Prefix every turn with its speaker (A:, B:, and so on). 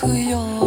A: 그 여.